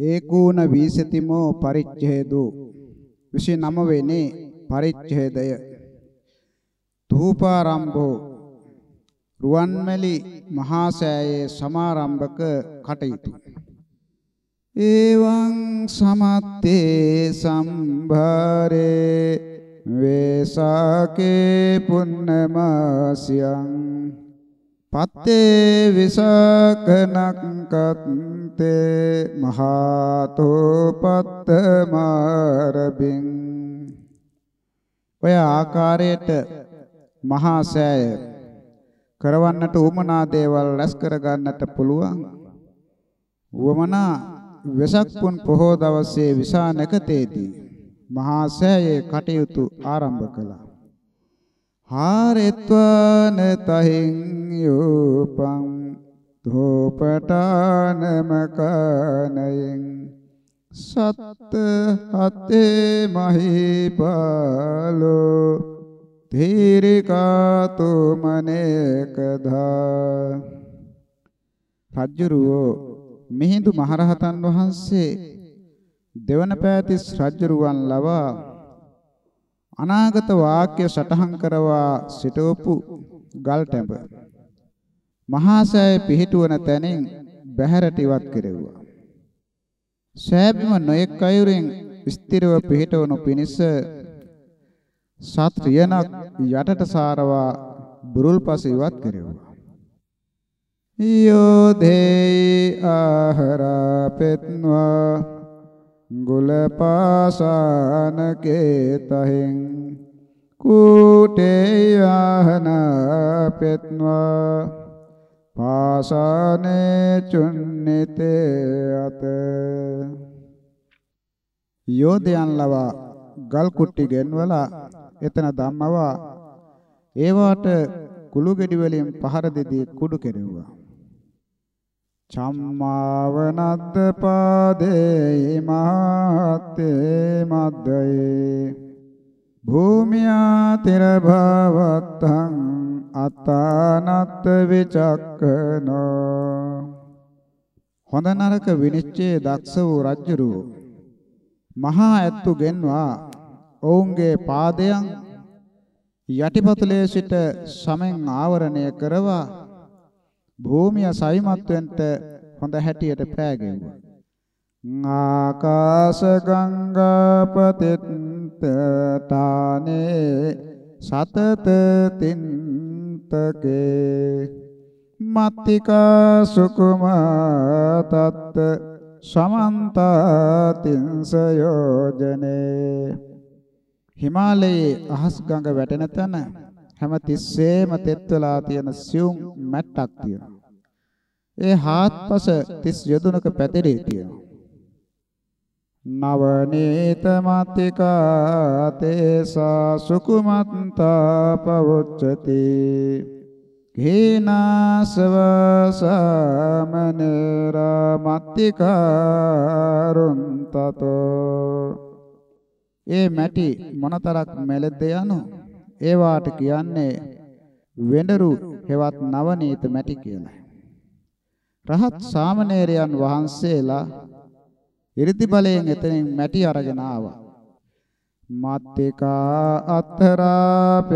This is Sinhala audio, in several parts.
ඒකූණ වීසතිමෝ පරිච්ඡේදෝ. 29 වෙනි පරිච්ඡේදය. ධූපාරම්භෝ. රුවන්මැලි මහා සෑයේ සමාරම්භක කටයුතු. එවං සමත්තේ සම්භාරේ වේසාකේ පුන්නමාසියං පත්තේ විසකනක් කත්තේ මහතෝ පත්තමාරබින් ඔය ආකාරයට මහා සෑය කරවන්නට උමනා දේවල් රැස් කර ගන්නට පුළුවන් උවමනා වෙසක් පුන් පොහෝ දවසේ විසානකතේදී මහා සෑයේ කටයුතු ආරම්භ කළා. හාරෙත්වාන තහින් යූපං ධෝපටානමකනයෙන් සත්ත හත්තේ මහිපාලෝ ධීරිකාතු මනේකදා රජ්ජුරුවෝ මිහිඳු මහරහතන් වහන්සේ දෙවන පෑතිස් රජ්ජුරුවන් ලවා අනාගත වාක්‍ය සටහන් කරවා සිටවපු ගල්ටැඹ මහා සෑය පිහිටුවන තැනින් බැහැරට ඉවත් කෙරෙව්වා. සෑබිම නොයෙක් අයුරින් ස්ථිරව පිහිටවනු පිණිස සත් රියනක් යටට සාරවා බුරුල්පස ඉවත් කෙරෙව්වා. යෝ දේයි ආහාර පෙත්වා ගුලපාසාන කේතහෙන් කූටේ ආහන පෙත්වා පාසානේ චුන්නිතේ අත යෝධයන් ලවා ගල් කුට්ටි ගෙන්වලා එතන ධම්මවා ඒවාට කුළු ගෙඩි වලින් පහර දෙදී කුඩු කෙරෙව්වා. චම්මාවනද්ද පාදේ මහත්තේ මද්දේ භූමියා තිර භවත්තං අතානත් විචක්කනෝ. හොඳ නරක විනිශ්චය දක්ෂ වූ රජුරු මහා ඇත්තු ගෙන්වා ඔවුන්ගේ පාදයන් යටිපතුලේ සිට සමෙන් ආවරණය කරවා භූමිය සවිමත්වෙන්ට හොඳ හැටියට පෑගෙව්වා. ආකාශ ගංගාපතිත් තානේ සතත තින්තකේ මත්තිකා සුකුමා තත්ත සමන්ත තින්ස යෝජනේ හිමාලයේ අහස් ගඟ වැටෙන තැන හැම තිස්සේම තෙත් වෙලා තියෙන සියුම් මැට්ටක් තියෙනවා. ඒ හාත්පස තිස් යොදුනක පැතිරී තියෙනවා. නවනීත මත්තිකා තේසා සුකුමන්තා පවොච්චති කේනාසව සමනරා මත්තිකාරුන් තතෝ ඒ මැටි මොනතරක් මෙලෙද්ද යනු ඒවාට කියන්නේ වෙඬරු හෙවත් නවනීත මැටි කියලා. රහත් සාමණේරයන් වහන්සේලා ඉරිදි බලයෙන් එතනින් මැටි අරගෙන ආවා. මත්තිකා අත්තරාපේසේ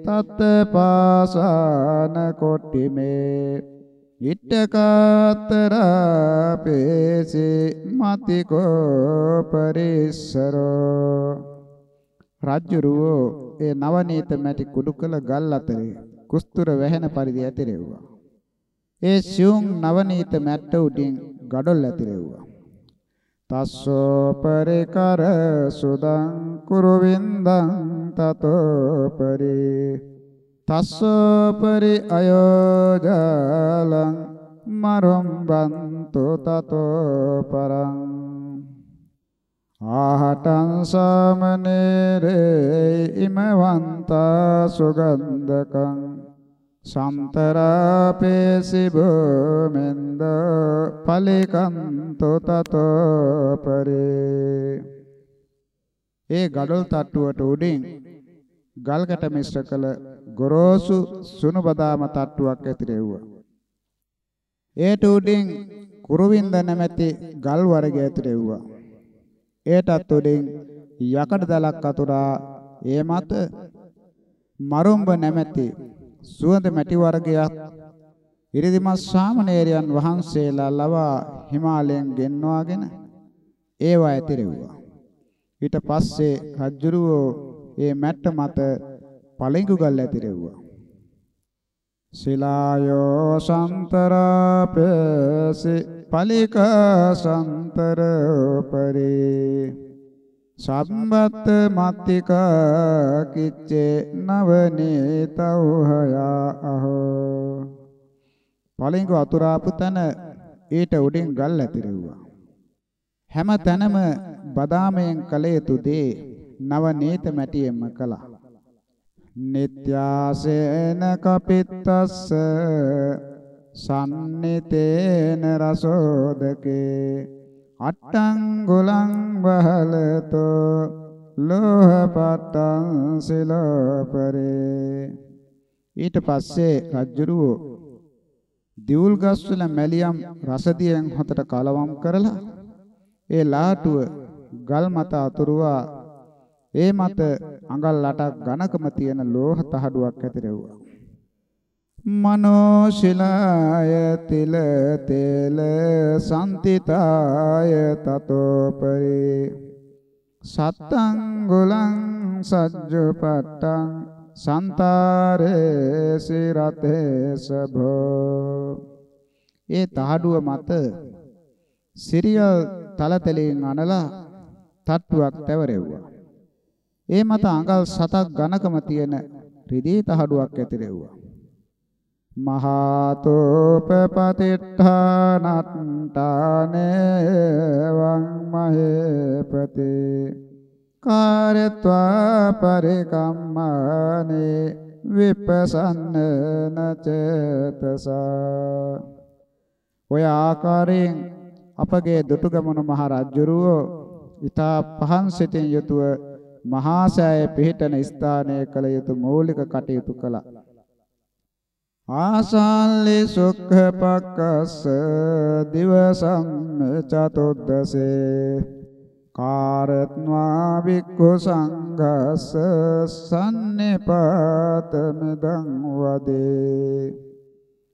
තත් පාසාන කොට්ටිමේ ඉට්ඨකාත්තරාපේසේ මතිකෝ පරිස්සරෝ රජ්ජුරුවෝ ඒ නවනීත මැටි කුඩු කළ ගල් අතරේ කුස්තුර වැහෙන පරිදි ඇතිරෙව්වා. ඒ සියුම් නවනීත මැට්ට උඩින් ගඩොල් ඇතිරෙව්වා. තස්සෝ පරිකර සුදං කුරු වින්දං තතෝ පරි තස්සෝ පරි අයෝජලං මරොම් බන්තු තතෝ පරං ආහටං සාමනේරේ ඉමවන්තා සුගන්ධකං සම්තරාපේසි භූමෙන්ද පලිකන්තෝ තතෝ පරේ ඒ ගඩොල් තට්ටුවට උඩින් ගල්කට මිශ්‍ර කළ ගොරෝසු සුණු බදාම තට්ටුවක් ඇතිරෙව්වා. ඒට උඩින් කුරුවින්ද නැමැති ගල් වර්ගය ඇතුළේ වුණා. ඒටත් උඩින් යකඩ දලක් අතුරා ඒ මත මරුම්බ නැමැති සුවඳ මැටි වර්ගයක් ඉරිදිමත් ශාමණේරයන් වහන්සේලා ලවා හිමාලයෙන් ගෙන්වාගෙන ඒවා ඇතිරෙව්වා. ඊට පස්සේ රජුරුවෝ ඒ මැට්ට මත පළඟු ගල් ඇතිරෙව්වා. ශිලායෝ සම්තරපේසි පලික සම්තර පරේ සම්බත් මත්තික කිච්චේ නවනීතවහයා අහෝ පළඟු අතුරාපු තැන ඊට උඩින් ගල් ඇතිරෙව්වා හැම තැනම බදාමයෙන් කළ යුතු දේ නව නේත මැටියෙන්ම කළා. නිත්‍යාසේන කපිත්තස්ස සම්නිතේන රසෝදකේ අට්ටං ගුලං බහලතෝ ලෝහපට්ටං සිලපරේ ඊට පස්සේ රජ්ජුරුවෝ දියුල් ගස්වල මැලියම් රසදියෙන් හතට කලවම් කරලා ඒ ලාටුව ගල් මත අතුරුවා ඒ මත අඟල් 8ක් ඝනකම තියෙන ලෝහ තහඩුවක් ඇතිරෙව්වා. මනෝශිලාය තිල තේල සම්තිතාය තතෝ පරි සත්තං ගුලං සජ්ජපට්ටං සන්තාරේ සිරතේ සභෝ ඒ තහඩුව මත සිරියල් තලතලෙන් අනලා තට්ටුවක් තැවරෙව්වා. ඒ මත අඟල් 7ක් ඝනකම තියෙන රිදී තහඩුවක් ඇතිරෙව්වා. මහතෝපපතිට්ඨානට්ඨානේ වං මහේපති කාර්යත්වා පරිකම්මානේ විපසන්න නචේතසා ඔය ආකාරයෙන් අපගේ දුටුගැමුණු මහ රජුරුවෝ ඊතා පහන් සිතින් යුතුව මහා සෑය පිහිටන ස්ථානයේ කළ යුතු මৌলিক කටයුතු කළා. ආසල්ලි සුඛ පක්කස දිවසම් චතුද්දසේ. කාරත්වා වික්ඛු සංඝස්ස සම්නිපාතමෙදං වදේ.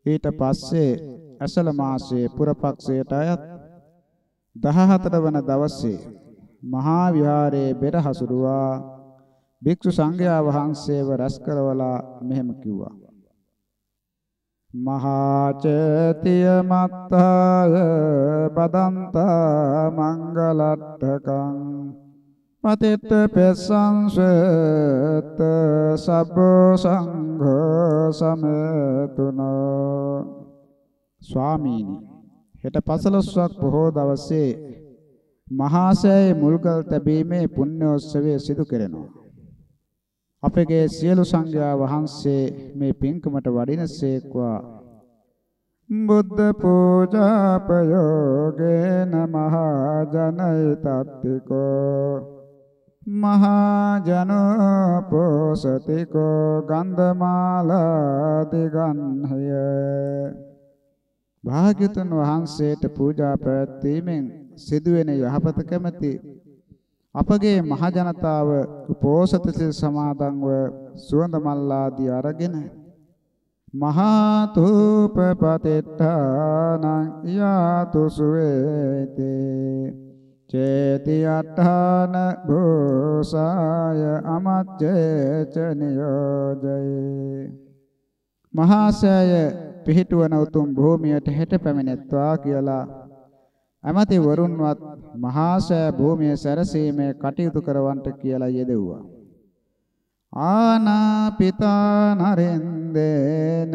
ඊට පස්සේ ඇසල මාසයේ පුරපක්ෂයට අයත් 14 වන දවසේ මහා විහාරයේ බෙර හසුරුවා භික්ෂු සංඝයා වහන්සේව රැස් කරවලා මෙහෙම කිව්වා. මහා චේතිය මත්තාය බදන්තා මංගලට්ඨකං පතිත්ත පෙස්සංසෙත් සබ්බ සංඝ සමතුනෝ ස්වාමීනි හෙට පසළොස්වක් බොහෝ දවසේ මහා සෑයේ මුල්කල් තැබීමේ පුණ්‍යෝත්සවය සිදු කෙරෙනවා. අපගේ සියලු සංඝයා වහන්සේ මේ පින්කමට වඩිනසේක්වා බුද්ධ පූජාපයෝගේන මහා ජනයිතත්තිකෝ මහා ජනෝ පෝසතිකෝ ගන්ධමාලා දිගන්හය භාග්‍යතුන් වහන්සේට පූජා පැවැත්වීමෙන් සිදුවෙන යහපත කැමැති අපගේ මහ ජනතාව උපෝසත සිල් සමාදන්ව සුවඳ මල් ආදී අරගෙන මහා තූපපතිට්ඨානං යාතු සුවේතේ. චේති අට්ඨාන භෝසාය අමච්චේච නියෝජයේ. මහාසය පිහිටුවන උතුම් භූමියට හෙට පැමිණෙත්වා කියලා ඇමති වරුන්වත් මහාසය භූමිය සැරසීමේ කටයුතු කරවන්ට කියලා යෙදුවා. ආනාපිතා නරෙන්දේන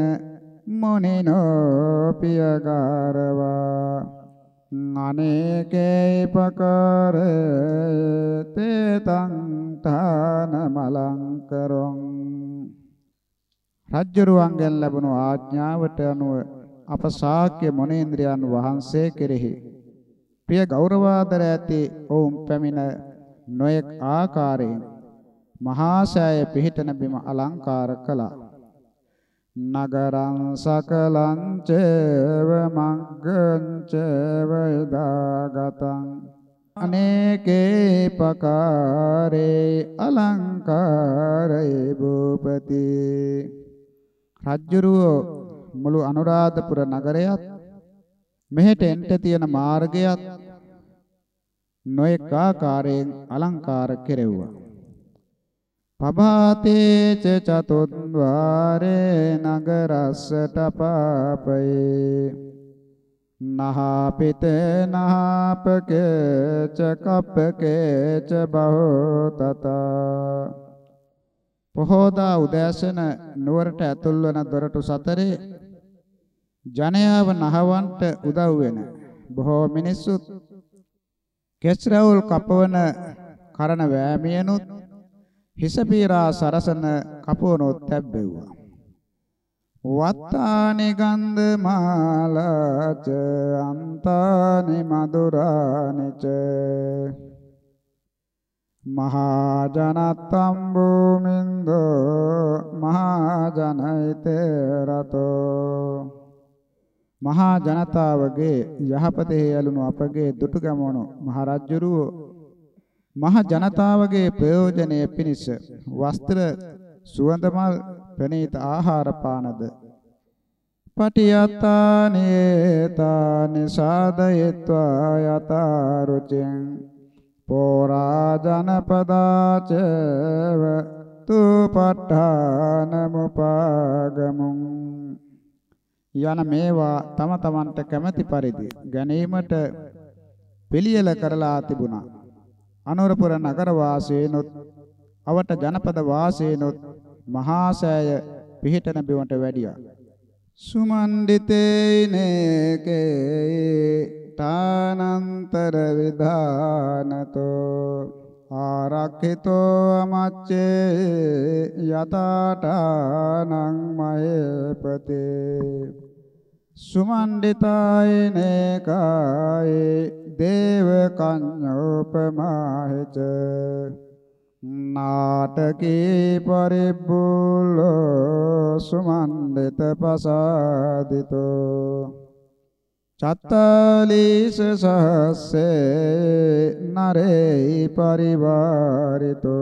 මුනිනෝ පියගාරවා අනේකේ පකරේ තේතං තාන මලංකරොං රජ්ජරුවන්ගෙන් ලැබුණු ආඥාවට අනුව අප ශාක්‍ය මොනේන්ද්‍රයන් වහන්සේ කෙරෙහි ප්‍රිය ගෞරවාදර ඇති ඔවුන් පැමිණ නොයෙක් ආකාරයෙන් මහා සෑය පිහිටන බිම අලංකාර කළා. නගරං සකලං චේව මග්ගං චේව දාගතං අනේකේ පකාරේ අලංකාරේ භූපති රජ්ජුරුව මුළු අනුරාධපුර නගරයත් මෙහෙට එන්ට තියෙන මාර්ගයත් නොඑක ආකාරයෙන් අලංකාර කෙරෙව්වා. පබාතේ ච චතුද්වාරේ නගරස්සට පාපේ නහාපිත නහාපකේ ච කප්පකේ ච බහෝතත. පොහෝදා උදෑසන නුවරට ඇතුල් වන දොරටු සතරේ ජනයාව නහවන්ට උදව් වෙන. බොහෝ මිනිස්සුත් කෙස්රවුල් කපවන කරන වෑමියනුත් හිස පීරා සරසන කපුවනොත් තැබ්බෙව්වා. වත්තානි ගන්ධ මාලාච අන්තානි මధుරානිච මහා ජනත්තම් භූමින්දෝ මහා ජනයිතේ රතෝ. මහා ජනතාවගේ යහපතේ යලුණු අපගේ දුටුගැමුණු මහරජුරුවෝ මහ ජනතාවගේ ප්‍රයෝජනය පිණිස වස්ත්‍ර සුවඳමල් ප්‍රණීත ආහාර පානද පටියත්තානේතානි සාදයත්වා යතාරුචෙන් පෝරා ජනපදාචව තුපට්ඨානමුපාගමුං යන මේවා තම තමන්ට කැමැති පරිදි ගැනීමට පිළියෙල කරලා තිබුණා. අනුරපුර නගර වාසීනොත් අවට ජනපද වාසීනොත් මහා සෑය පිහිටන බිමට වැඩියා. සුමණ්ඩිතේනේකේ තානන්තර විධානතෝ ආරක්ඛිතෝ අමච්චේ යතාඨානං මහේපතේ. සුමණ්ඩිතායනේ කායේ දේව කඤ්ඤෝපමාහෙච නාටකේ පරිබ්බුලෝ සුමණ්ඩිත පසාදිතෝ. චත්තාලීස සහස්සේ නරේ පරිවාරිතෝ.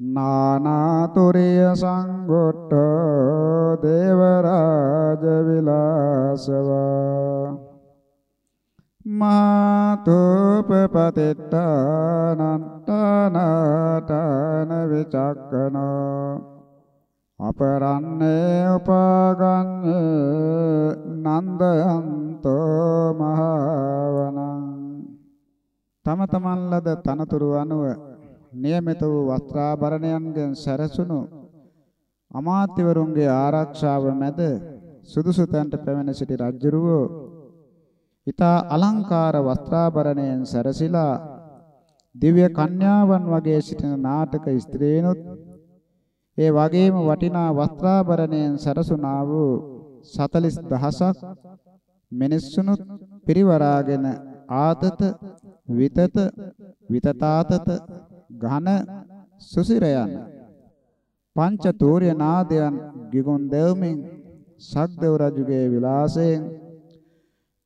නානාතුරිය සංගොට්ටෝ දේවරාජ විලාසවා මාතුපපතිට්ඨානන්තනාතන විචක්කනෝ. අපරන්නේ උපාගන්නේ නන්දයන්තෝ මහවනං. තම තමන් ලද තනතුරු අනුව નિયમિත වූ වස්ත්‍රාභරණයන්ගෙන් සැරසුණු අමාත්‍යවරුන්ගේ ආරක්ෂාව මැද සුදුසු තැනට පැමිණ සිටි රජුරෝ ඊතා අලංකාර වස්ත්‍රාභරණයෙන් සැරසිලා දිව්‍ය කන්‍යාවන් වගේ සිටින නාටක ස්ත්‍රීනොත් ඒ වගේම වටිනා වස්ත්‍රාභරණයෙන් සැරසුණා වූ 40000ක් මිනිස්සුනුත් පිරිවරාගෙන ආතත විතත විතතාතත ඝන සුසිරයන් පංච තූර්ය නාදයන් ගිගුන් දෙවමින් සක්දෙව් රජුගේ විලාසයෙන්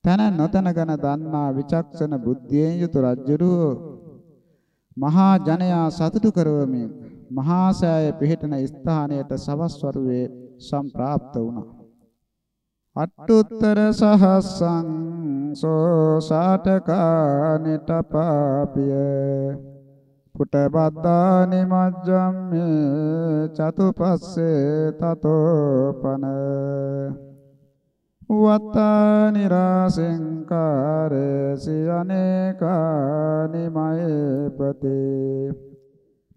තන නොතන ගන දන්නා විචක්ෂණ බුද්ධියෙන් යුතු රජුරෝ මහා ජනයා සතුටු කරවමින් මහා සෑය පිහිටන ස්ථානයට සවස් වරුවේ සම්ප්‍රාප්ත වුණා. අට්ටුත්තර සහස්සං සෝ සාටකානිටපාපිය. පුටබද්දානි මජ්ජම්මේ චතුපස්සේ තතෝපන. වත්තානි රාසෙන්කාරේසි අනේකානි මයපතේ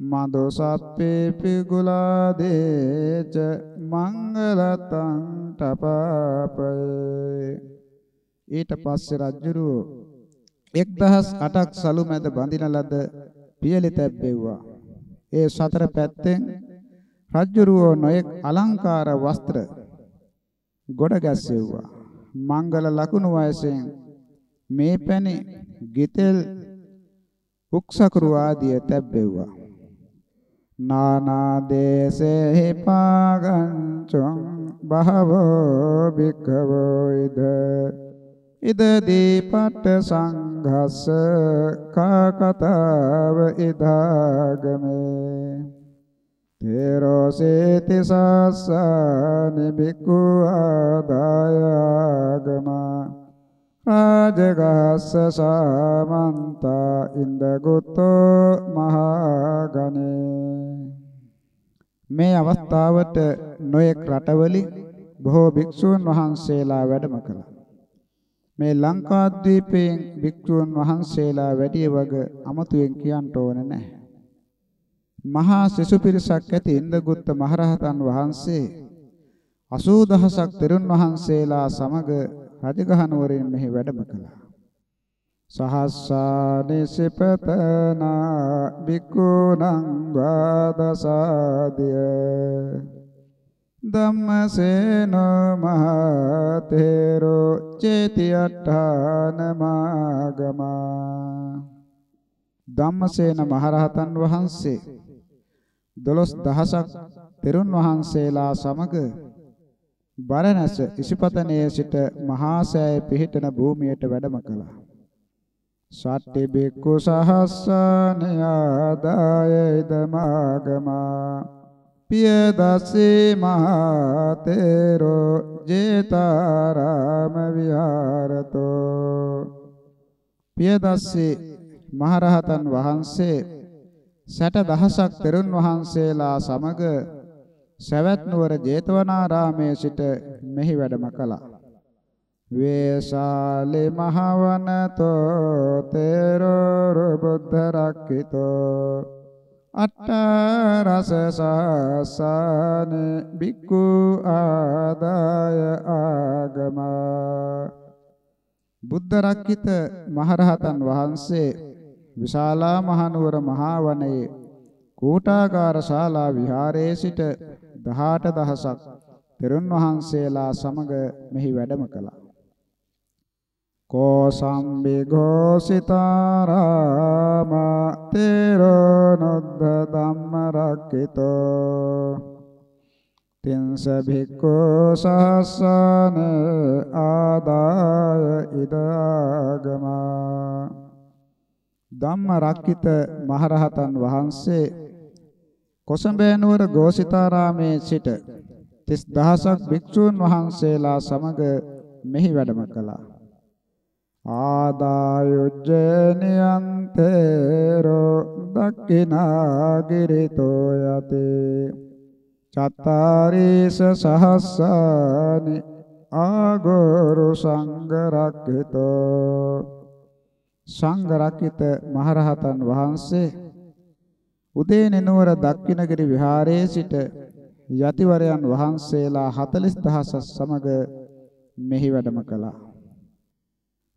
මදෝ සප්පේ පිගුලාදේච මංගලතං තපාපේ ඊට පස්සේ රජුරෝ 1008ක් සලු මැද බඳින ලද පියලි තැබෙව්වා. ඒ සතර පැත්තෙන් රජ්ජුරුවෝ නොයෙක් අලංකාර වස්ත්‍ර ගොඩ ගැස්සෙව්වා. මංගල ලකුණු වයසෙන් මේ පැණි ගිතෙල් උක්සකරු ආදිය තැබෙව්වා. නානා දේසෙහි පාගංචුං බහවෝ භික්ඛවෝ ඉද ඉද දීපට්ඨ සංඝස්ස කාකතාව ඉදාගමේ තේරෝසේති සස්සනි බික්ඛු ආදායගමා. රාජගස්ස සමන්ත ඉන්දගුත්තෝ මහගනේ. මේ අවස්ථාවට නොයෙක් රටවලින් බොහෝ භික්ෂූන් වහන්සේලා වැඩම කළා. මේ ලංකාද්වීපයෙන් භික්ෂූන් වහන්සේලා වැඩි වග අමතුවෙන් කියන්න ඕන නැහැ. මහා සිසු පිරිසක් ඇති ඉන්දගුත්ත මහරහතන් වහන්සේ 80000ක් තෙරුන් වහන්සේලා සමග රජගහ නුවරින් මෙහි වැඩම කළා. සහස්සානිසිපතනා බිකුණං වාදසාදිය ධම්මසේන මහතේරෝ චේතියට්ඨාන මාගමා ධම්මසේන මහරහතන් වහන්සේ 12000ක් තෙරුන් වහන්සේලා සමග බරණැස ඉසිපතනයේ සිට මහා සෑය පිහිටන භූමියට වැඩම කළා. සත්‍ය බික්කු සහස්සනයාදාය ඉදමාගමා පියදස්සේ මහතේරෝ ජේතාරාම විහාරතෝ පියදස්සේ මහරහතන් වහන්සේ 60 දහසක් තෙරුන් වහන්සේලා සමග සවැත් නුවර ජේතවනාරාමයේ සිට මෙහි වැඩම කළා. වේශාලේ මහවනතෝ තේරෝ බුද්ධ රක්ඛිතෝ අට්ඨ රස සාසන බික්ඛු ආදාය ආගම බුද්ධ රක්කිත මහරහතන් වහන්සේ විශාලා මහනුවර මහා වනයේ කෝටාකාර ශාලා විහාරයේ සිට 18000ක් තෙරුන් වහන්සේලා සමග මෙහි වැඩම කළා. කෝසම්බි ഘോഷිතාරාම තේරොනොද්ද ධම්ම රක්ඛිතෝ තින්ස භික්ඛෝ සහස්සන ආදාය ඉදාගමා ධම්ම රක්ඛිත මහරහතන් වහන්සේ කොසඹේ නුවර ഘോഷිතාරාමේ සිට 30000ක් භික්ෂූන් වහන්සේලා සමග මෙහි වැඩම කළා. ආදායුජ්ජනියන්තේරෝ දක්ඛිනාගිරිතෝ යතේ චත්තාරීස සහස්සානි ආගෝරු සංඝරක්ඛිතෝ සංඝරක්ඛිත මහරහතන් වහන්සේ උදේන නුවර දක්ඛිනගිරි විහාරයේ සිට යතිවරයන් වහන්සේලා 40000 සමග මෙහි වැඩම කළා.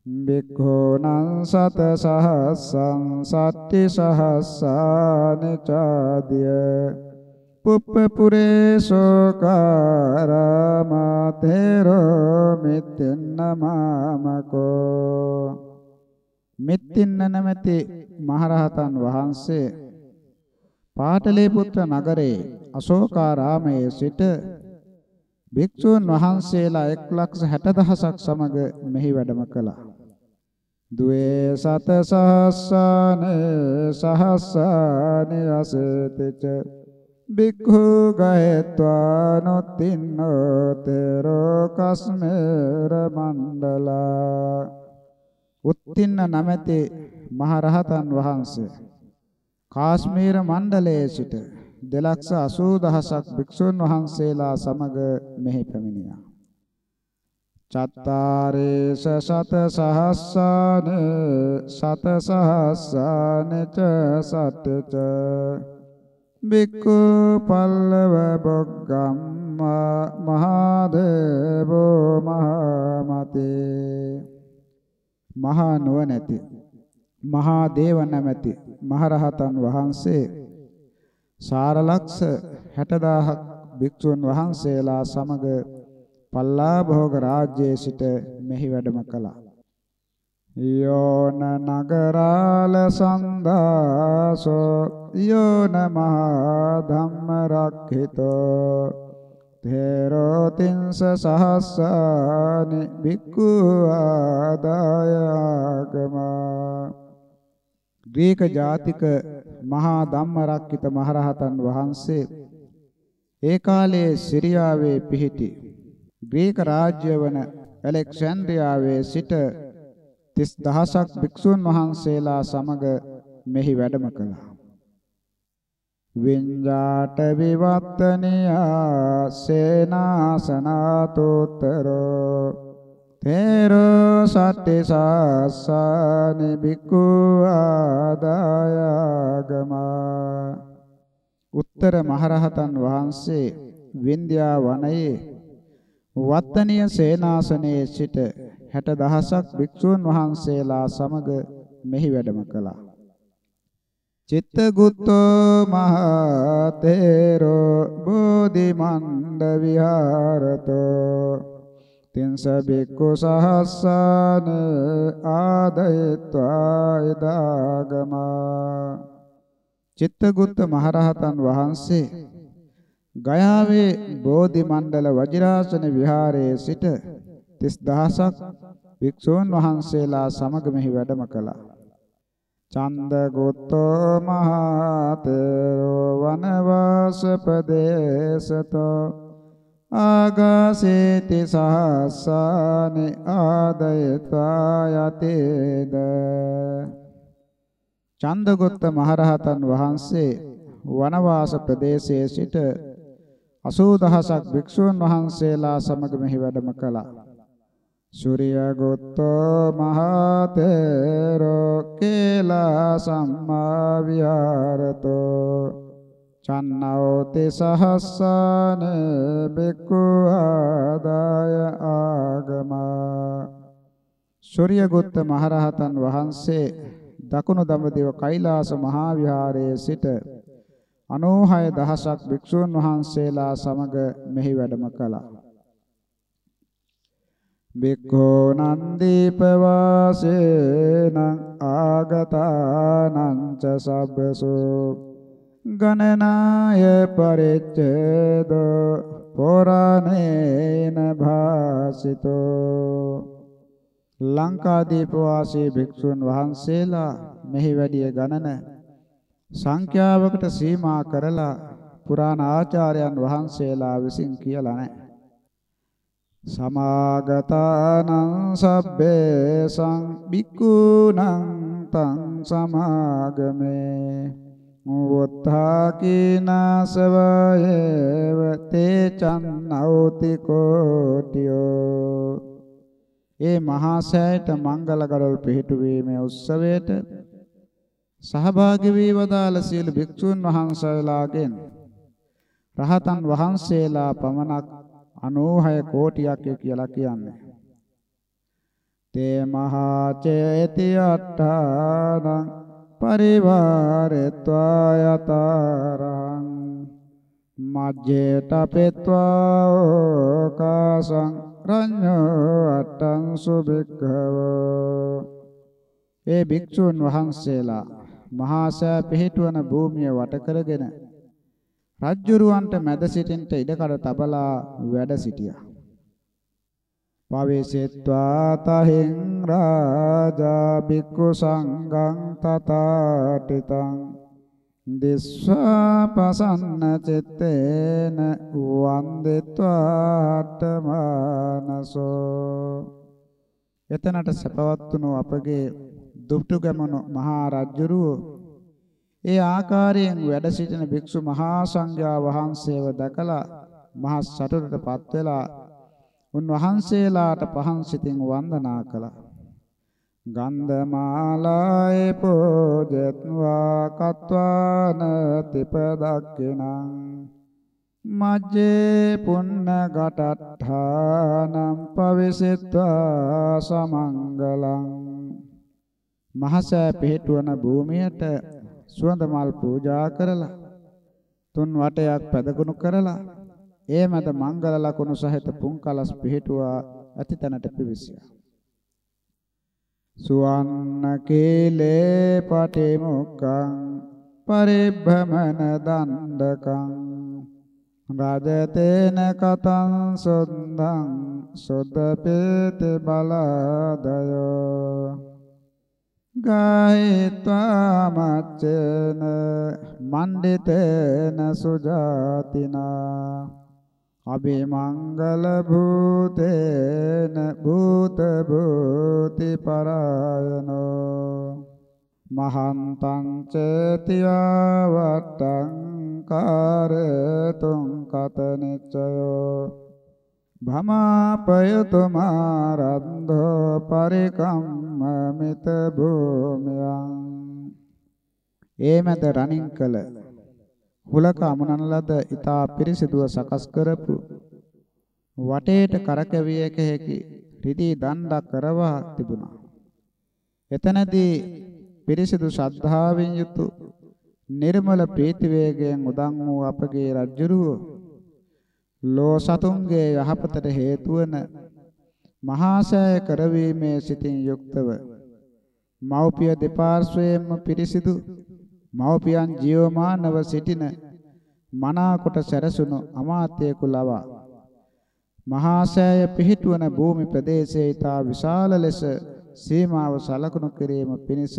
බික්ඛෝනං සත සහස්සං සත්‍ති සහස්සාන චාදිය පුප්ප පුරේසෝ කාරාමතේරෝ මිත්තින්න මාමකෝ මිත්තින්න නැමැති මහරහතන් වහන්සේ පාටලීපුත්‍ර නගරයේ අශෝකාරාමයේ සිට භික්ෂූන් වහන්සේලා 160000ක් සමග මෙහි වැඩම කළා. දුවේ සත සහස්සාන සහස්සාන අසතිච බික්ඛු ගයත්වා නොතින්නෝ තෙරෝ කස්මේර මණ්ඩලා උත්තින්න නැමැති මහරහතන් වහන්සේ කාශ්මීර මණ්ඩලයේ සිට 280000ක් භික්ෂුන් වහන්සේලා සමග මෙහි පැමිණියා. චත්තාරේස සත සහස්සාන සත සහස්සාන ච. සත්‍යච බික්ඛු පල්ලව බොග්ගම්ම මහදේවෝ මහමතේ. මහා නුවණැති මහා දේව නැමැති මහරහතන් වහන්සේ සාරලක්ෂ 60000ක් භික්ෂුන් වහන්සේලා සමග පල්ලා භෝග රාජ්‍යයේ සිට මෙහි වැඩම කළා. යෝන නගරාල සන්දාසෝ යෝන මහා ධම්ම රක්ඛිතෝ තේරෝ තින්ස සහස්සානි බික්ඛු ආදායගමා ග්‍රීක ජාතික මහා ධම්මරක්කිත මහරහතන් වහන්සේ ඒ කාලයේ සිරියාවේ පිහිටි ග්‍රීක රාජ්‍ය වන ඇලෙක්සැන්ඩ්‍රියාවේ සිට 30000ක් භික්ෂුන් වහන්සේලා සමග මෙහි වැඩම කළා. විඤ්ඤාට විවත්තනියා සේනාසනාතෝතරෝ තේරෝ සට්ටි සාසානි බිකු ආදායගමා උත්තර මහරහතන් වහන්සේ වින්ද්‍යා වනයේ වත්තනීය සේනාසනයේ සිට 60000ක් භික්ෂූන් වහන්සේලා සමග මෙහි වැඩම කළා. චිත්තගුත්තෝ මහතේරෝ බෝධි මණ්ඩ විහාරතෝ තින්ස බික්ඛු සහස්සාන ආදයත්වා ඉදාගමා චිත්තගුත්ත මහරහතන් වහන්සේ ගයාවේ බෝධි මණ්ඩල වජිරාසන විහාරයේ සිට 30000ක් භික්ෂූන් වහන්සේලා සමග මෙහි වැඩම කළා. චන්ද ගොත්තෝ මහතේරෝ වනවාස ප්‍රදේශතෝ ආගාසේති සහස්සානි ආදයතා යතේද චන්දගොත්ත මහරහතන් වහන්සේ වනවාස ප්‍රදේශයේ සිට 80000ක් භික්ෂූන් වහන්සේලා සමග මෙහි වැඩම කළා. සූර්යගොත්තෝ මහතේරෝ කේලා සම්මා විහාරතෝ චන්නෝති සහස්සාන බික්ඛු ආදාය ආගමා සූර්යගොත්ත මහරහතන් වහන්සේ දකුණු දඹදිව කෛලාස මහා විහාරයේ සිට 96000ක් භික්ෂූන් වහන්සේලා සමග මෙහි වැඩම කළා. බික්ඛෝ නන්දීප වාසේන ආගතානං ච සබ්බසෝ ගණනාය පරිච්ඡේදෝ පුරාණේන භාසිතෝ ලංකාදීප වාසී භික්ෂුන් වහන්සේලා මෙහි වැඩිය ගණන සංඛ්‍යාවකට සීමා කරලා පුරාණ ආචාර්යයන් වහන්සේලා විසින් කියලා නැහැ. සමාගතානං සබ්බේ සං බික්කුණං තං සමාගමේ මුවත්තාකිනාසවයේව තේ චන්නෞති කෝටියෝ ඒ මහා සෑයට මංගල ගඩොල් පිහිටුවීමේ උත්සවයට සහභාගී වී වදාළ සියලු භික්ෂුන් වහන්සේලාගෙන් රහතන් වහන්සේලා පමණක් 96 කෝටියක් කියලා කියන්නේ. තේ මහා චේති අට්ඨානං පරිවාරෙත්වා යතරං මජ්ජේට පෙත්වා ඕකාසං රඤ්ඤෝ අට්ඨං සුබික්ඛවෝ ඒ භික්ෂුන් වහන්සේලා මහා සෑ පිහිටුවන භූමිය වට කරගෙන රජ්ජුරුවන්ට මැද සිටින්ට ඉඩකඩ තබලා වැඩ සිටියා. පවේසෙත්වා තහෙන් රාජා භික්ඛු සංඝං තථාටිතං දිස්වා පසන්න චිත්තේන වන්දිත්වා අට්ඨමානසෝ එතනට සපවත් වුණු අපගේ දුප්ටුගමන මහා රජුරුව ඒ ආකාරයෙන් වැඩ සිටින භික්ෂු මහා සංඝයා වහන්සේව දැකලා මහා සතුටටපත් වෙලා උන්වහන්සේලාට පහන් සිතින් වන්දනා කළා. ගන්ධමාලායේ පෝජත්වා කତ୍වාන තිපදක්කිනං මජ්ජේ පුන්න ගටට්ඨානම් පවිසිත්වා සමංගලං. මහසෑ පිහිටුවන භූමියට සුවඳ මල් පූජා කරලා තුන් වටයක් පැදගුණු කරලා ඒ මත මංගල ලකුණු සහිත පුන්කලස් පිහිටුවා අතිතනට පිවිසියා. සුවන්න කේලේ පටිමුක්ඛං පරිභ්‍රමන දණ්ඩකං රජතේන කතං සොන්දං සොද්දපේති බලාදයෝ ගායත්වා මච්චන මණ්ඩිතේන සුජාතිනා අභිමංගල භූතේන භූත භූති පරායනෝ මහන්තං චේතිවට්ටං කාරතුං කතනිච්චයෝ භමාපයතුමාරන්ධෝ පරිකම්මමිත භූමියං ඒමෙත රණින් කළ හුලක අමුණන ලද ඊතා පිරිසිදුව සකස් කරපු වටේට කරකැවියක හැකි රිදී දණ්ඩක් කරවා තිබුණා. එතනදී පිරිසිදු ශ්‍රද්ධාවෙන් යුතු නිර්මල ප්‍රීති වේගයෙන් උදන් වූ අපගේ රජුරුව ලෝ සතුන්ගේ යහපතට හේතු වන මහා සෑය කරවීමේ සිතින් යුක්තව මෞපිය දෙපාර්ශ්වයෙන්ම පිරිසිදු මව්පියන් ජීවමානව සිටින මනා කොට සැරසුණු අමාත්‍යයෙකු ලවා. මහා සෑය පිහිටුවන භූමි ප්‍රදේශයේ ඊතා විශාල ලෙස සීමාව සලකුණු කිරීම පිණිස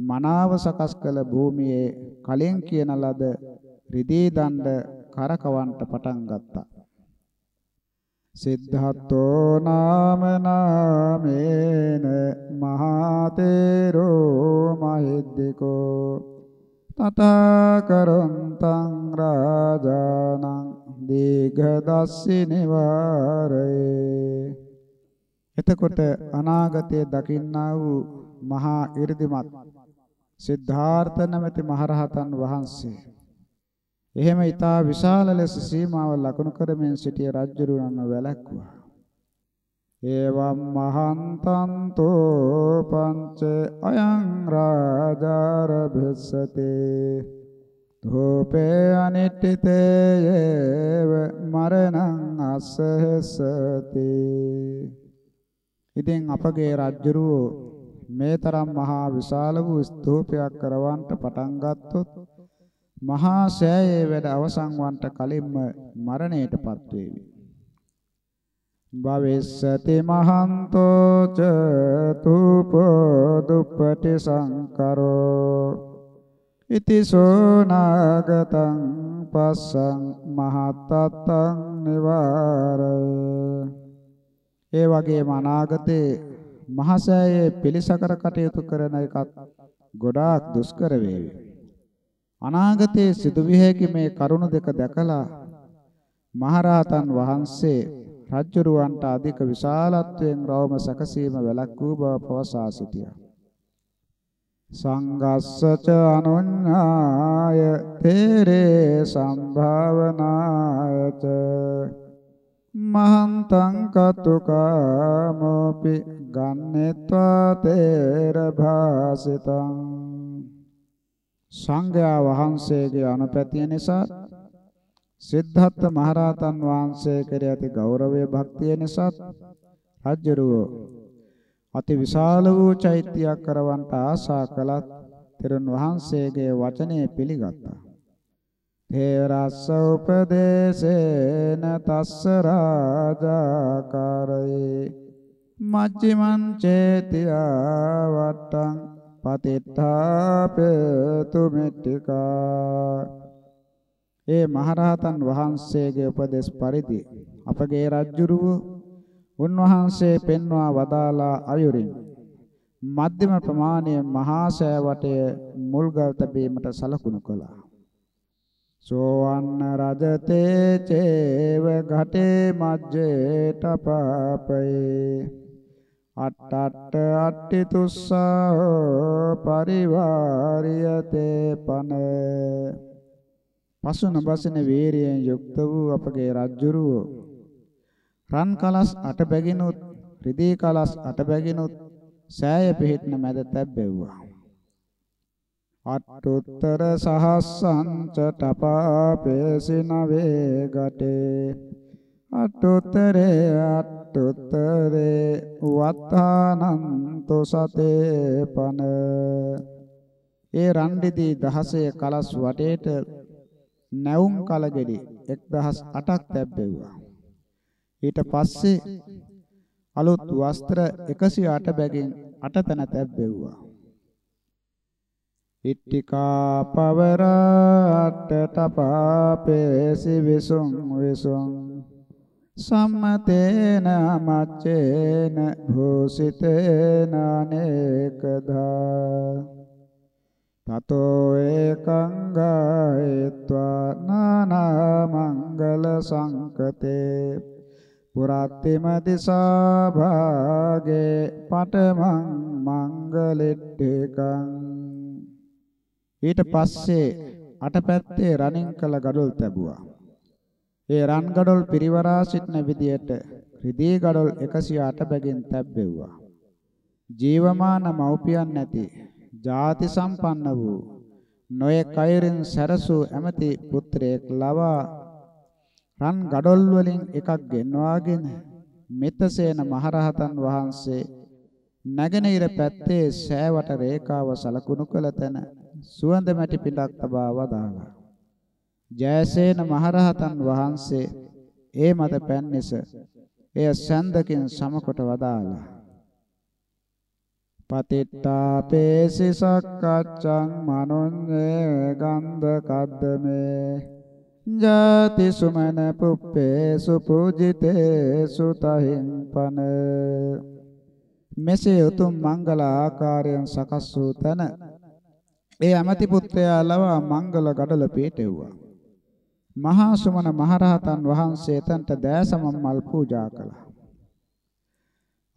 මනාව සකස් කළ භූමියේ කලින් කියන ලද රිදී දණ්ඩ කරකවන්ට පටන් ගත්තා. සිද්ධාතෝ නාම නාමේන මහතේරෝ මහිද්దికෝ තතකරන්තං රාජානං දීඝදස්සි නිවාරේ එතකොට අනාගතයේ දකින්නා වූ මහා 이르දිමත් සිද්ධාර්ථ නැමැති මහරහතන් වහන්සේ එහෙම ඊටා විශාල ලෙස සීමාව ලකුණු කරමින් සිටිය රජුරුවන්ව වැළැක්වුවා. එවම් මහන්තන්තෝ පංච අයං රාජාරභස්සතේ ධෝපේ අනිට්ඨිතේ යේව මරණං අස්සහසති ඉතින් අපගේ රජුරුව මේ තරම් මහා විශාල වූ ස්තූපයක් කරවන්නට පටන් ගත්තොත් මහා සෑයේ වැඩ අවසන් වන්නට කලින්ම මරණයටපත් වේවි. භවිස්සති මහන්තෝ ච තුපෝ දුප්පටි සංකරෝ. ඉතිසෝ නාගතං පස්සං මහත්තත්තං නිවාරය ඒ වගේම අනාගතේ මහසෑයේ පිළිසකර කටයුතු කරන එකත් ගොඩාක් දුෂ්කර වේවි. අනාගතයේ සිදුවිය හැකි මේ කරුණ දෙක දැකලා මහරහතන් වහන්සේ රජ්ජුරුවන්ට අධික විශාලත්වයෙන් රවම සැකසීම වැළැක්වූ බව පවසා සිටියා. සංගස්සච අනුඤ්ඤාය තේරේ සම්භාවනායච මහන්තං කතුකාමෝපි ගන්නෙත්වා තේර භාසිතං සංඝයා වහන්සේගේ අනුපැතිය නිසා සිද්ධාර්ථ මහරහතන් වහන්සේ කෙරෙහි ඇති ගෞරවය භක්තිය නිසා රජ්ජරුව අති විශාල වූ චෛත්‍යයක් කරවන්ට ආශා කළත් තෙරුන් වහන්සේගේ වචනය පිළිගත්තා. තේරස්ස උපදේශේන තස්ස රාජාකාරයේ මජ්ජිමං චේතියා වට්ටං පතිත්තාපේතු මිට්ටිකා ඒ මහරහතන් වහන්සේගේ උපදෙස් පරිදි අපගේ රජ්ජුරුව උන්වහන්සේ පෙන්වා වදාලා අයුරින් මධ්‍යම ප්‍රමාණයේ මහා සෑවටය මුල්ගල් තැබීමට සලකුණු කළා. සෝවන්න රජතේ චේව ඝටේ මජ්ජේට පාපේ අට්ටට්ට අට්ටි තුස්සෝ පරිවාරියතේ පනේ. පසු නොබසින වීරියෙන් යුක්ත වූ අපගේ රජ්ජුරුව රන් කලස් අට බැගිනුත් රිදී කලස් අට බැගිනුත් සෑය පිහිටන මැද තැබෙව්වා අට්ඨුත්තර සහස්සංච තපාපේසින වේගටේ. අට්ඨුත්තරේ අට්ඨුත්තරේ වත්තානන්තු සතේ පන ඒ රන් රිදී දහසේ කලස් වටේට නැවුම් කලගෙඩි 1008ක් තැබ්බෙව්වා. ඊට පස්සේ අලුත් වස්ත්‍ර 108 බැගින් 8 තැන තැබ්බෙව්වා. ඉට්ටිකා පවරාට තපාපේසි විසුම් විසුම් සම්මතේන මච්චේන භූසිතේන අනේකදා. තතෝ ඒකං ගායत्वा නානා මංගල සංකතේ. පුරත්තිම දිසා භාගේ පඨමං මංගලෙට්ඨකං ඊට පස්සේ අටපැත්තේ රණින් කළ ගඩොල් තැබුවා. ඒ රන් ගඩොල් පිරිවරා සිටින විදියට රිදී ගඩොල් 108 බැගින් තැබෙව්වා. ජීවමාන මව්පියන් නැති ಜಾති සම්පන්න වූ නොයේ කයිරින් සැරසූ ඇමති පුත්‍රයෙක් ලවා රන් ගඩොල් වලින් එකක් ගෙන්වාගෙන මෙතසේන මහරහතන් වහන්සේ නැගෙනහිර පැත්තේ සෑවට රේඛාව සලකුණු කළ තැන සුවඳ මැටි පිටක් තබා වදාළා. ජයසේන මහරහතන් වහන්සේ ඒ මත පැන්නෙස එය සඳකින් සමකොට වදාළා. පතිට්ඨාපේසි සක්කච්ඡං මනොඤ්ඤේ ගන්ධ කද්දමේ ජාති සුමන පුප්පේ සුපූජිතේ සුතහින් පන මෙසේ උතුම් මංගල ආකාරයෙන් සකස් වූ තැන ඒ අමති පුත්‍රයා ලවා මංගල ගඩල පිටෙව්වා. මහා සුමන මහරහතන් වහන්සේ එතන්ට දෑසමම් මල් පූජා කළා.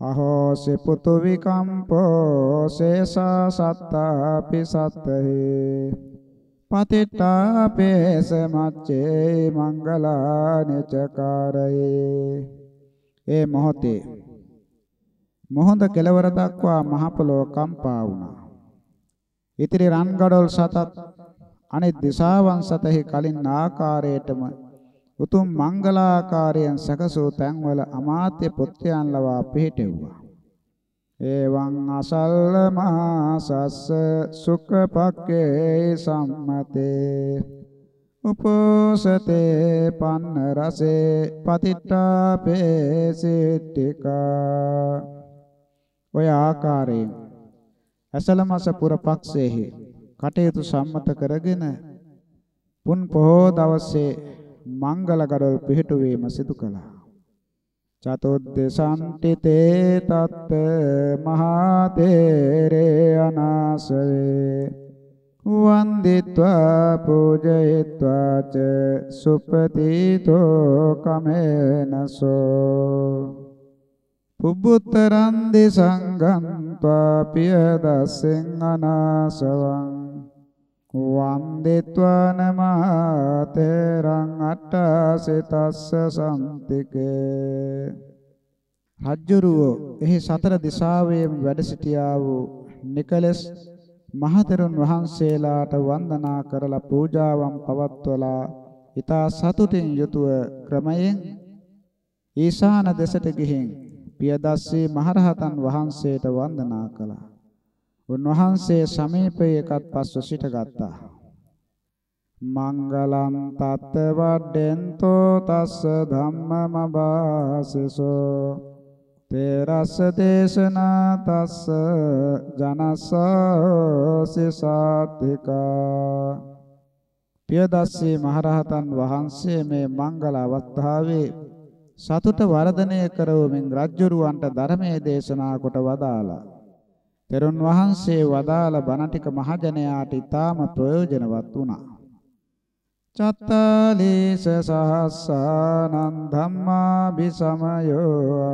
අහෝ සෙපුතු විකම්පෝ සේසා සත්තාපි සත්තේ පතිට්ඨාපේස මච්චේ මංගලානිචකාරයේ ඒ මොහොතේ මොහොඳ කෙලවර දක්වා මහ පොළොව කම්පා වුණා. ඉතිරි රන්ගඩොල් සතත් අනිත් දිසාවන් සතෙහි කලින් ආකාරයටම උතුම් මංගලාකාරයෙන් සකසූ තැන්වල අමාත්‍ය පුත්‍රයන් ලවා පිහිටෙව්වා. එවං අසල්ල මාසස්ස සුඛපක්කේ සම්මතේ උපෝසතේ පන්න රසේ පතිට්ඨාපේ සිට්ඨිකා ඔය ආකාරයෙන් ඇසලමස පුර පක්ෂයේහි කටයුතු සම්මත කරගෙන පුන් පොහෝ දවසේ මංගල ගඩොල් පිහිටුවීම සිදු කළා. චතොද්දසන්ති තේ තත් මහා තේරේ අනාසවේ. වන්දිත්වා පූජයත්වා ච සුපතිතෝ කමේනසෝ. පුබ්බුතරං දිසංගන්්වා පිය දස්සෙන් අනාසවං. වන්දිත්වාන මාතේරං අට්ඨසිතස්ස සම්තිකේ රජ්ජුරුව එහි සතර දිසාවෙම වැඩ සිටියා වූ නිකලස් මහතෙරුන් වහන්සේලාට වන්දනා කරලා පූජාවන් පවත්වලා ඊතා සතුටින් යුතුව ක්‍රමයෙන් ඊශාන දෙසට ගිහින් පියදස්සේ මහරහතන් වහන්සේට වන්දනා කළා. උන්වහන්සේ සමීපයේ එකත් පස්ව සිටගත්තා. මංගලං තත් වඩෙන්තෝ තස්ස ධම්මමබාසසෝ තේරස්ස දේශනා තස්ස ජනසෝසි සාතිකා පියදස්සේ මහරහතන් වහන්සේ මේ මංගල අවස්ථාවේ සතුට වර්ධනය කරවමින් රජ්ජුරුවන්ට ධර්මයේ දේශනා කොට වදාලා. තෙරුන් වහන්සේ වදාළ බණ ටික මහජනයාට ඊටාම ප්‍රයෝජනවත් වුණා. චත්තාලීස සහස්සානං ධම්මා බිසමයෝ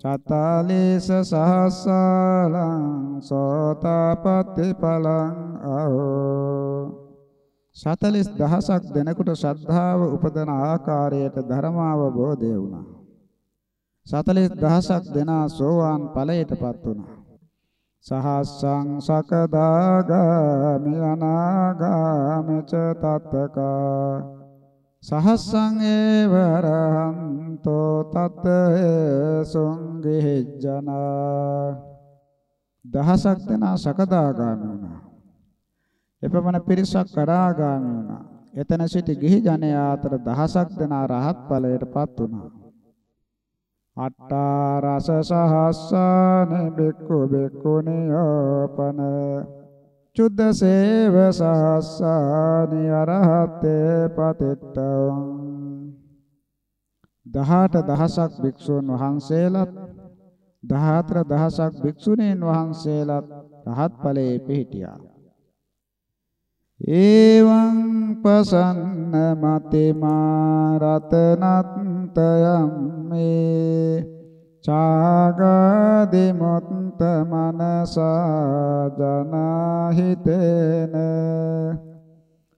චත්තාලීස සහස්සාලං සෝතාපට්ටි පලං අහෝ 40 දහසක් දෙනෙකුට ශ්‍රද්ධාව උපදන ආකාරයට ධර්මාවබෝධය වුණා. 40 දහසක් දෙනා සෝවාන් ඵලයටපත් වුණා. සහස්සං සකදාගාමි අනාගාමච තත්තකා සහස්සං ඒව රහන්තෝ තත් සුංගිහිජ්ජනා දහසක් දෙනා සකදාගාමි වුණා එපමණ පිරිසක් කරාගාමී වුණා. එතන සිටි ගිහි ජනයා අතර දහසක් දෙනා රහත් ඵලයටපත් වුණා. අට්ඨා රස සහස්සාන බික්ඛු බික්ඛුනියෝපන චුද්ද සේව සහස්සානි අරහතේ පතිට්ඨං 18 දහසක් භික්ෂුන් වහන්සේලාත් 14 දහසක් භික්ෂුණීන් වහන්සේලාත් රහත් ඵලයේ පිහිටියා. ඒවං පසන්න මතේමා රතනත්තයම් මේ චාගදි මොත්ත මනසා ජනහිතේන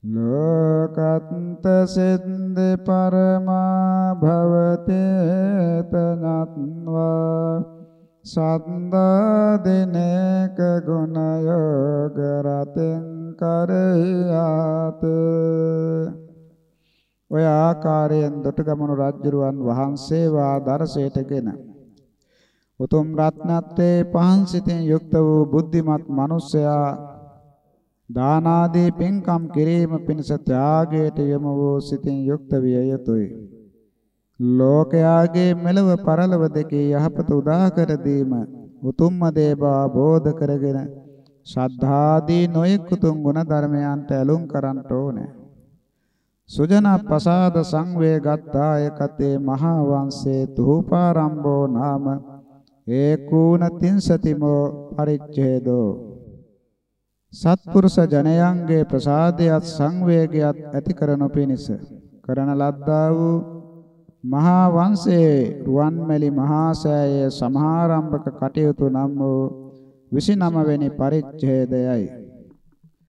ලෝකත්ත සිද්ද පරමා භවතේතනත්වා සද්දාදිනේක ගුණයෝග රතෙන් කරයාත. ඔය ආකාරයෙන් දොටගමනු රජුරුවන් වහන්සේ වාදරසයටගෙන උතුම් රත්නත්‍රේ පහන් සිතින් යුක්ත වූ බුද්ධිමත් මිනිසයා දානාදී පින්කම් කිරීම පිණිස ත්‍යාගයට යොමු වූ සිතින් යුක්ත විය යුතුය. ලෝකයාගේ මෙලව පරලව දෙකේ යහපත උදා කර දීම උතුම්ම දේ බව බෝධ කරගෙන ශ්‍රද්ධාදී නොයෙක් උතුම් ගුණ ධර්මයන්ට ඇලුම් කරන්නට ඕනේ. සුජන ප්‍රසාද සංවේගත්තාය කතේ මහා වංශේ තුපාරම්භෝ නාම ඒකූණ තින්සතිමෝ පරිච්ඡේදෝ සත්පුරුෂ ජනයන්ගේ ප්‍රසාදයත් සංවේගයත් ඇති කරනු පිණිස කරන ලද්දා වූ මහා වංශයේ රුවන්මැලි මහා සෑයේ සමාරම්භක කටයුතු නම් වූ 29 වෙනි පරිච්ඡේදයයි.